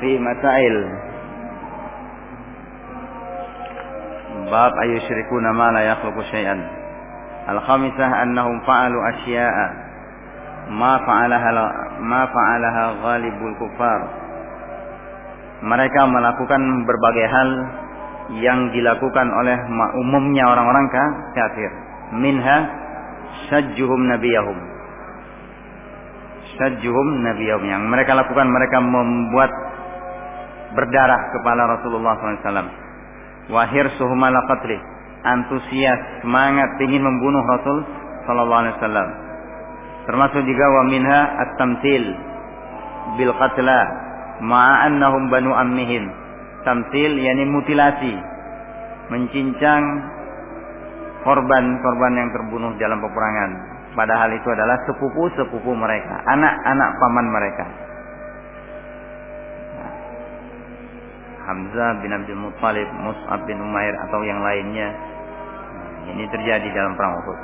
fi masail. Bab ayusyrikuna ma la yakhluqu syai'an. Al-khamisah annahum fa'alu asya'a. Ma fa'alaha ma fa'alaha ghalibul kufar mereka melakukan berbagai hal yang dilakukan oleh umumnya orang-orang kafir. Minha syajjuhum nabiyahum. Syajjuhum nabiyahum. Yang mereka lakukan mereka membuat berdarah kepala Rasulullah SAW wahir suhumala qatli antusias semangat ingin membunuh Rasul wasallam. Termasuk juga wa minha at-tamthil bil qatla ma'a annahum banu ammihim. Tamthil yakni mutilasi mencincang korban-korban yang terbunuh dalam peperangan. Padahal itu adalah sepupu-sepupu mereka anak-anak paman mereka Hamzah bin Abdul Muttalib, Mus'ab bin Umair atau yang lainnya. Ini terjadi dalam perang Uhud.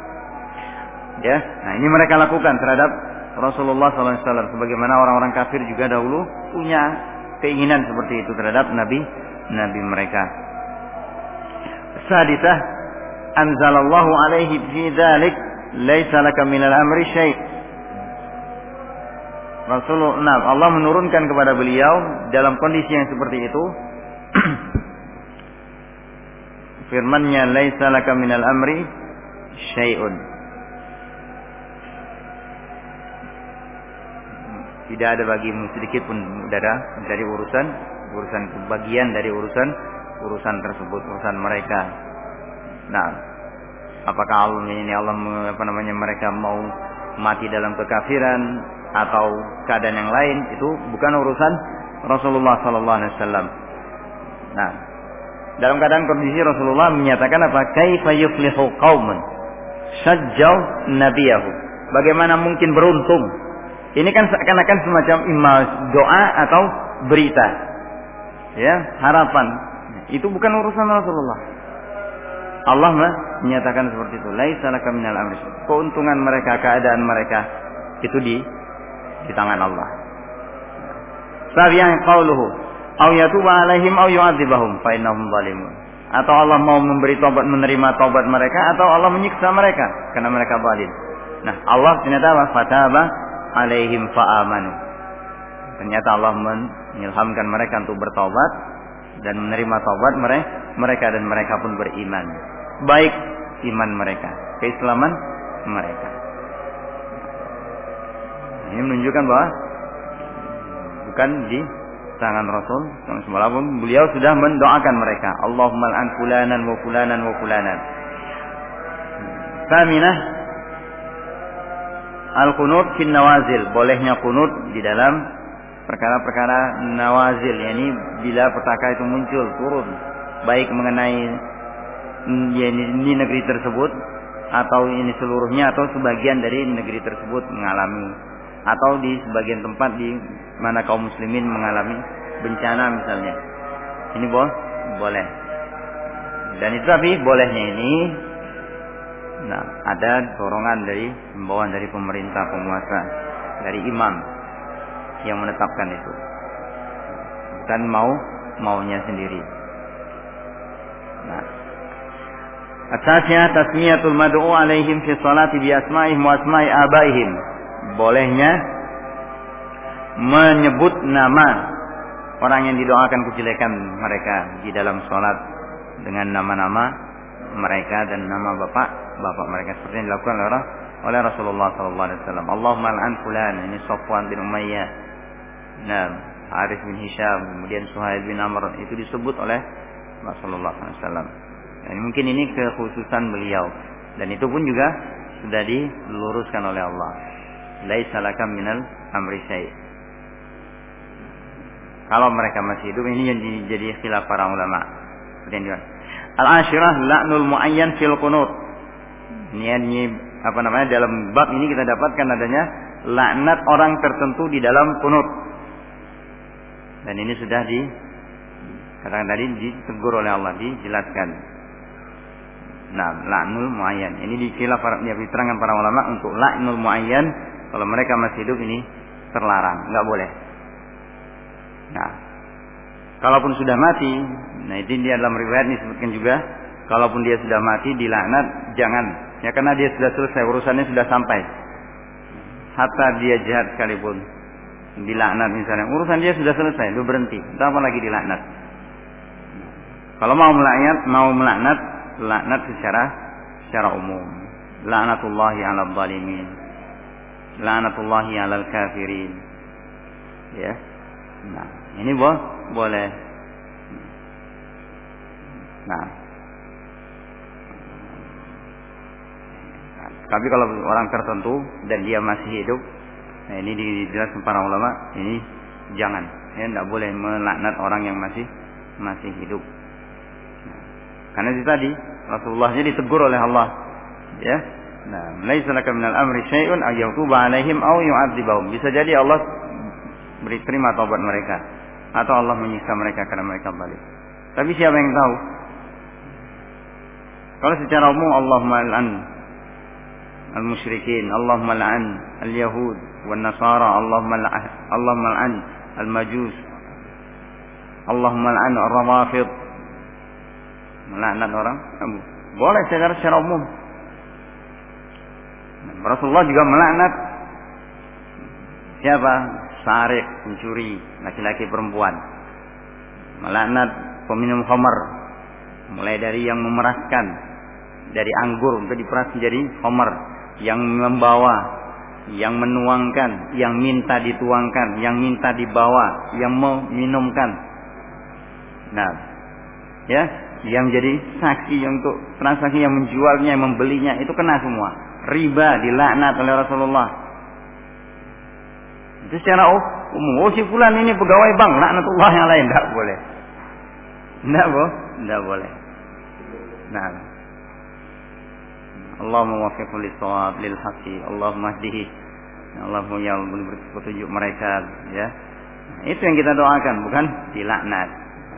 Ya, nah ini mereka lakukan terhadap Rasulullah SAW. Sebagaimana orang-orang kafir juga dahulu punya keinginan seperti itu terhadap Nabi Nabi mereka. Sadisah, anzalallahu alaihi fi dzalik laisa laka minal amri syai' Rasulullah nah, Allah menurunkan kepada beliau dalam kondisi yang seperti itu firmannya laisa laka minal amri syai'un. Tidak ada bagimu sedikit pun dada dari urusan urusan bagian dari urusan urusan tersebut urusan mereka. Nah apakah Allah ini Allah apa namanya mereka mau mati dalam kekafiran atau keadaan yang lain itu bukan urusan Rasulullah sallallahu alaihi wasallam. Nah, dalam keadaan kondisi Rasulullah menyatakan apa? Kaifa yuflihu qaumun sajjau nabiyahu. Bagaimana mungkin beruntung? Ini kan seakan-akan semacam imal doa atau berita. Ya, harapan. Itu bukan urusan Rasulullah. Allah menyatakan seperti itu. Laisa laka minal amri. Keuntungan mereka, keadaan mereka itu di di tangan Allah. Sabiyan qauluhu au yatuba alaihim au yu'adzibahum fa innahum zalimun. Atau Allah mau memberi tobat menerima tobat mereka atau Allah menyiksa mereka karena mereka zalim. Nah, Allah ternyata apa? Fataba alaihim fa'amanu. Ternyata Allah mengilhamkan mereka untuk bertobat dan menerima tobat mereka dan mereka pun beriman. Baik iman mereka, keislaman mereka. Ini menunjukkan bahwa bukan di tangan Rasul SAW beliau sudah mendoakan mereka. Allahumma an fulanan wa fulanan wa fulanan. Faminah Al-Qunut fin nawazil. Bolehnya kunut di dalam Perkara-perkara nawazil. Yakni bila petaka itu muncul turun. Baik mengenai ya, ini, negeri tersebut Atau ini seluruhnya Atau sebagian dari negeri tersebut mengalami Atau di sebagian tempat di mana kaum muslimin mengalami bencana misalnya. Ini boh, boleh. Dan itu tapi bolehnya ini nah ada dorongan dari himbauan dari pemerintah penguasa dari imam yang menetapkan itu bukan mau maunya sendiri nah Atasnya tasmiyatul mad'u alaihim fi salati bi asma'ihim wa asma'i abaihim. Bolehnya menyebut nama orang yang didoakan kejelekan mereka di dalam sholat dengan nama-nama mereka dan nama bapak bapak mereka seperti yang dilakukan oleh oleh Rasulullah Sallallahu Alaihi Wasallam. Allahumma an fulan ini Sofwan bin Umayyah, nah Arif bin Hisham, kemudian Suhail bin Amr itu disebut oleh Rasulullah SAW. Dan mungkin ini kekhususan beliau dan itu pun juga sudah diluruskan oleh Allah. Laisa minal amri syai'. Kalau mereka masih hidup ini yang jadi khilaf para ulama. Al-ashirah la'nul muayyan fil qunut. Ini, ini apa namanya dalam bab ini kita dapatkan adanya laknat orang tertentu di dalam kunut. Dan ini sudah di katakan tadi ditegur oleh Allah dijelaskan. Nah, la'nul muayyan. Ini dikilaf para diterangkan para ulama untuk la'nul muayyan kalau mereka masih hidup ini terlarang, nggak boleh. Nah, kalaupun sudah mati, nah ini dia dalam riwayat disebutkan juga, kalaupun dia sudah mati dilaknat, jangan. Ya karena dia sudah selesai urusannya sudah sampai. Hatta dia jahat sekalipun dilaknat misalnya, urusan dia sudah selesai, lu berhenti. Tidak apa lagi dilaknat. Kalau mau melaknat, mau melaknat, laknat secara secara umum. Laknatullahi 'ala zalimin. Laknatullahi 'ala kafirin. Ya. Nah, ini bo boleh. Nah. Tapi kalau orang tertentu dan dia masih hidup, nah ini dijelaskan para ulama, ini jangan. Ya, tidak boleh melaknat orang yang masih masih hidup. Karena itu tadi Rasulullah jadi ditegur oleh Allah. Ya. Nah, laisa laka minal amri syai'un ay yatuba alaihim aw yu'adzibahum. Bisa jadi Allah beri terima taubat mereka. Atau Allah menyiksa mereka karena mereka balik. Tapi siapa yang tahu? Kalau secara umum Allahumma al'an al-musyrikin, Allahumma al'an al-yahud wan nasara, Allahumma al'an Allahumma al'an al-majus, Allahumma al'an ar-rawafid, melaknat orang? Boleh secara secara umum. Rasulullah juga melaknat. Siapa sarik pencuri laki-laki perempuan melaknat peminum khamar mulai dari yang memeraskan dari anggur untuk diperas menjadi khamar yang membawa yang menuangkan, yang minta dituangkan, yang minta dibawa, yang meminumkan. Nah, ya, yang jadi saksi untuk transaksi yang menjualnya, yang membelinya itu kena semua. Riba dilaknat oleh Rasulullah. Itu secara umum. Oh si fulan ini pegawai bank, laknatullah yang lain tidak boleh. Tidak boleh, tidak boleh. Nah. Allahumma wafiqhu lis-shawab lil haqqi. Allahumma hdihi. Allahumma ya Allah petunjuk mereka ya. Itu yang kita doakan, bukan dilaknat.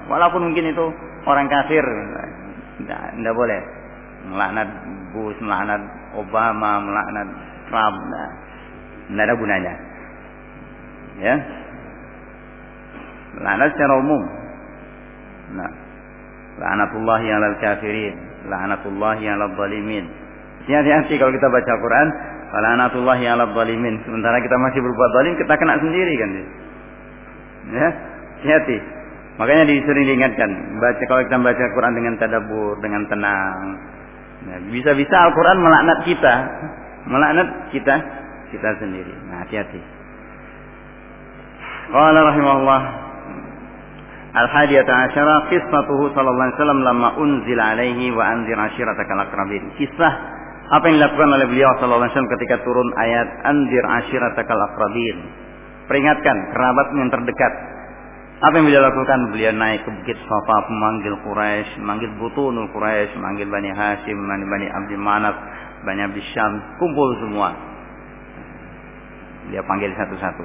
Walaupun mungkin itu orang kafir tidak boleh melaknat Bush, melaknat Obama, melaknat Trump, nah, tidak ada gunanya. Ya, laknat secara umum. Nah, laknatullahi ala kafirin, laknatullahi ala zalimin. Hati-hati kalau kita baca Quran, laknatullahi ala zalimin. Sementara kita masih berbuat zalim, kita kena sendiri kan. Ya, hati-hati. Makanya disering diingatkan, baca kalau kita baca Quran dengan tadabur, dengan tenang. Nah, bisa-bisa Al-Quran melaknat kita, melaknat kita, kita sendiri. Nah, hati-hati. Qala rahimahullah Al-Hadiyata Asyara Qismatuhu sallallahu alaihi wasallam Lama unzil alaihi wa anzir ashirataka al Kisah apa yang dilakukan oleh beliau sallallahu alaihi wasallam ketika turun ayat anzir ashirataka al Peringatkan kerabat yang terdekat apa yang beliau lakukan? Beliau naik ke bukit Safa, memanggil Quraisy, memanggil Butunul Quraisy, memanggil Bani Hashim, Bani Bani Abdi Manaf, Bani Abdi Syam, kumpul semua. Dia panggil satu-satu.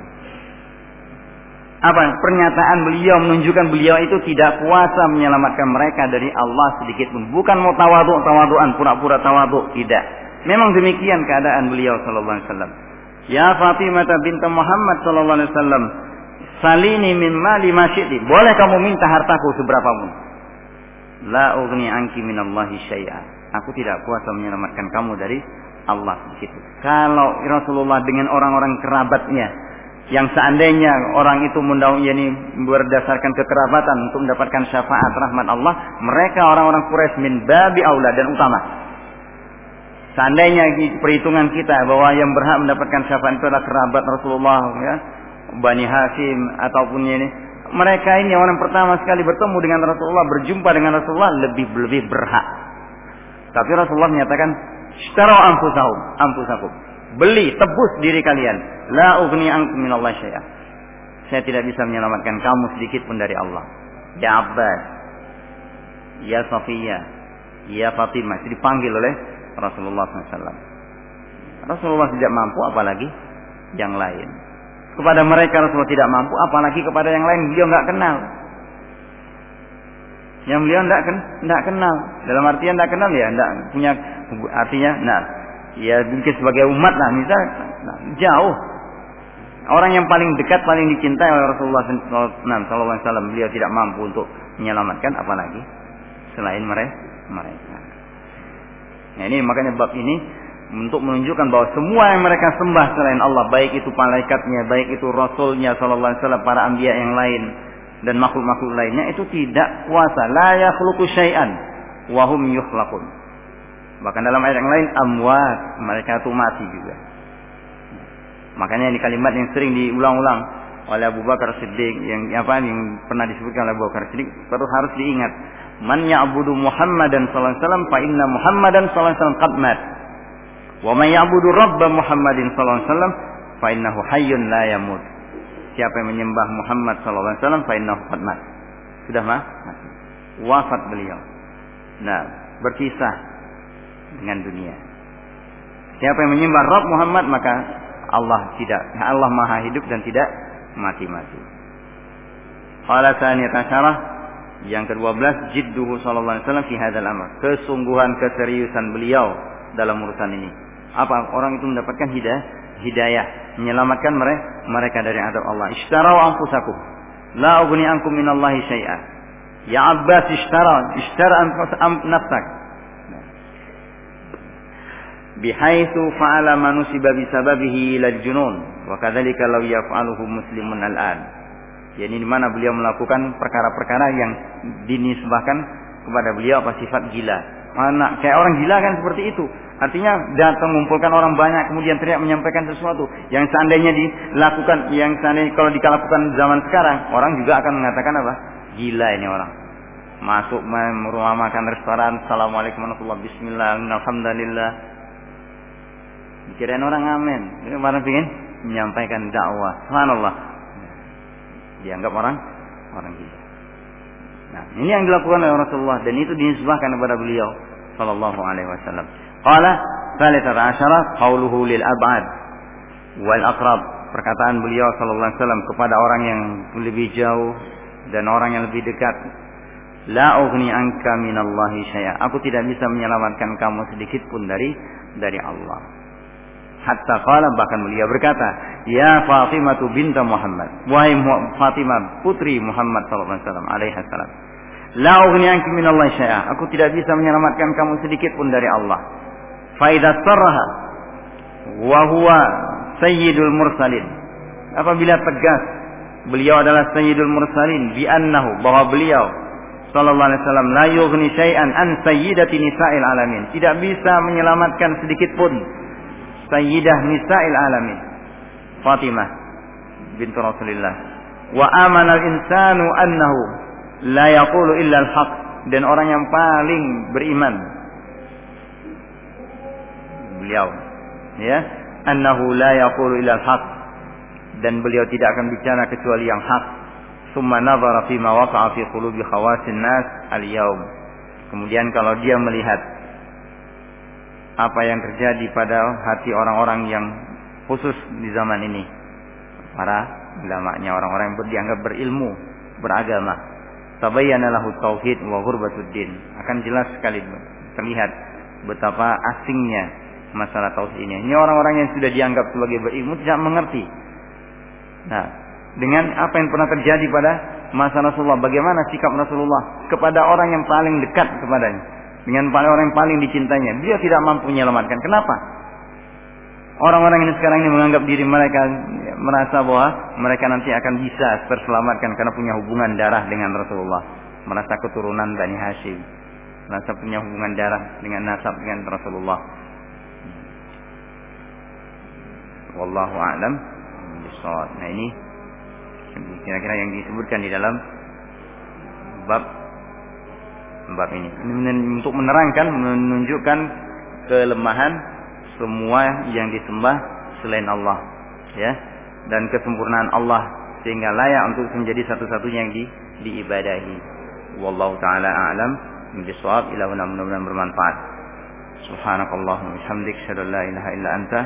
Apa? Pernyataan beliau menunjukkan beliau itu tidak kuasa menyelamatkan mereka dari Allah sedikit pun. Bukan mau tawaduk, tawaduan, pura-pura tawaduk, tidak. Memang demikian keadaan beliau sallallahu alaihi wasallam. Ya Fatimah binti Muhammad sallallahu alaihi wasallam, Salini min mali masyidi. Boleh kamu minta hartaku seberapapun. La ugni anki minallahi syai'a. Aku tidak kuasa menyelamatkan kamu dari Allah begitu. Kalau Rasulullah dengan orang-orang kerabatnya yang seandainya orang itu mendau ini berdasarkan kekerabatan untuk mendapatkan syafaat rahmat Allah, mereka orang-orang Quraisy min babi aula dan utama. Seandainya perhitungan kita bahwa yang berhak mendapatkan syafaat itu adalah kerabat Rasulullah ya, Bani Hashim ataupun ini mereka ini orang pertama sekali bertemu dengan Rasulullah berjumpa dengan Rasulullah lebih lebih berhak tapi Rasulullah menyatakan "Sytara anfusahum anfusakum beli tebus diri kalian. La ugni ankum minallah syai'a saya tidak bisa menyelamatkan kamu sedikit pun dari Allah. Ya Abbas. Ya Safiyah. Ya Fatimah. Itu dipanggil oleh Rasulullah SAW Rasulullah tidak mampu apalagi yang lain. Kepada mereka Rasulullah tidak mampu, apalagi kepada yang lain. Beliau nggak kenal. Yang beliau tidak ken, kenal. Dalam artian tidak kenal ya, tidak punya artinya, nah, ya mungkin sebagai umat lah, misal nah, jauh. Orang yang paling dekat, paling dicintai oleh Rasulullah SAW, beliau tidak mampu untuk menyelamatkan, apalagi selain mereka. Nah ini makanya bab ini untuk menunjukkan bahwa semua yang mereka sembah selain Allah, baik itu malaikatnya, baik itu rasulnya sallallahu alaihi wasallam, para anbiya yang lain dan makhluk-makhluk lainnya itu tidak kuasa. La yakhluqu syai'an wa hum yukhlaqun. Bahkan dalam ayat yang lain amwat, mereka itu mati juga. Makanya ini kalimat yang sering diulang-ulang oleh Abu Bakar Siddiq yang apa yang pernah disebutkan oleh Abu Bakar Siddiq terus harus diingat man ya'budu Muhammadan sallallahu alaihi wasallam fa inna Muhammadan sallallahu alaihi wasallam qad mat Wa may ya'budu Rabb Muhammadin sallallahu alaihi wasallam fa innahu hayyun la yamut. Siapa yang menyembah Muhammad sallallahu alaihi wasallam fa innahu qad. Sudah mah? Wafat beliau. Nah, berpisah dengan dunia. Siapa yang menyembah Rabb Muhammad maka Allah tidak Allah Maha hidup dan tidak mati-mati. Qala asyarah yang ke-12 jidduhu sallallahu alaihi wasallam fi hadzal amr. Kesungguhan keseriusan beliau dalam urusan ini. Apa orang itu mendapatkan hidayah, hidayah menyelamatkan mereka mereka dari adab Allah. Ishtarau anfusakum. La ughni ankum minallahi syai'a. Ya Abbas ishtara, ishtara nafsak. Bihaitsu fa'ala manusiba bisababihi ila junun wa kadzalika law yaf'aluhu muslimun al'an. Yani di mana beliau melakukan perkara-perkara yang dinisbahkan kepada beliau apa sifat gila. Mana kayak orang gila kan seperti itu. Artinya datang mengumpulkan orang banyak kemudian teriak menyampaikan sesuatu yang seandainya dilakukan yang seandainya kalau dilakukan zaman sekarang orang juga akan mengatakan apa? Gila ini orang. Masuk rumah makan restoran, assalamualaikum warahmatullahi bismillah, alhamdulillah. Kirain orang amin. Mana ingin menyampaikan dakwah. Subhanallah. Dianggap orang orang gila. Nah, ini yang dilakukan oleh Rasulullah dan itu dinisbahkan kepada beliau sallallahu alaihi wasallam. Qala tsalitsata asyara qauluhu lil ab'ad wal aqrab. Perkataan beliau sallallahu alaihi wasallam kepada orang yang lebih jauh dan orang yang lebih dekat. La ughni anka minallahi syai'a. Aku tidak bisa menyelamatkan kamu sedikit pun dari dari Allah. Hatta qala bahkan beliau berkata, "Ya Fatimah binta Muhammad." Wahai Fatimah putri Muhammad sallallahu alaihi wasallam salam. La ughni anki minallahi syai'a. Aku tidak bisa menyelamatkan kamu sedikit pun dari Allah. Faidah sarraha wa huwa sayyidul mursalin. Apabila tegas beliau adalah sayyidul mursalin bi annahu bahwa beliau sallallahu alaihi wasallam la yughni syai'an an sayyidati nisa'il alamin. Tidak bisa menyelamatkan sedikit pun sayyidah nisa'il alamin. Fatimah bint Rasulullah. Wa amana al-insanu annahu la yaqulu illa al-haq. Dan orang yang paling beriman. Beliau. Ya. Annahu la yaqulu illa al-haq. Dan beliau tidak akan bicara kecuali yang hak. Summa nadhara fi ma waqa'a fi qulubi khawasin nas al-yaum kemudian kalau dia melihat apa yang terjadi pada hati orang-orang yang khusus di zaman ini para ulamanya orang-orang yang dianggap berilmu beragama tabayyana lahu tauhid wa ghurbatud akan jelas sekali terlihat betapa asingnya masalah tauhid ini. Ini orang-orang yang sudah dianggap sebagai berilmu tidak mengerti. Nah, dengan apa yang pernah terjadi pada masa Rasulullah, bagaimana sikap Rasulullah kepada orang yang paling dekat kepadanya, dengan orang yang paling dicintainya, dia tidak mampu menyelamatkan. Kenapa? Orang-orang ini sekarang ini menganggap diri mereka merasa bahwa mereka nanti akan bisa terselamatkan karena punya hubungan darah dengan Rasulullah, merasa keturunan Bani Hashim, merasa punya hubungan darah dengan nasab dengan Rasulullah. wallahu a'lam. Nah ini kira-kira yang disebutkan di dalam bab bab ini. Untuk menerangkan menunjukkan kelemahan semua yang disembah selain Allah ya dan kesempurnaan Allah sehingga layak untuk menjadi satu-satunya yang di, diibadahi. Wallahu taala a'lam mudah-mudahan bermanfaat. Subhanakallahumma wa bihamdik, la ilaha illa anta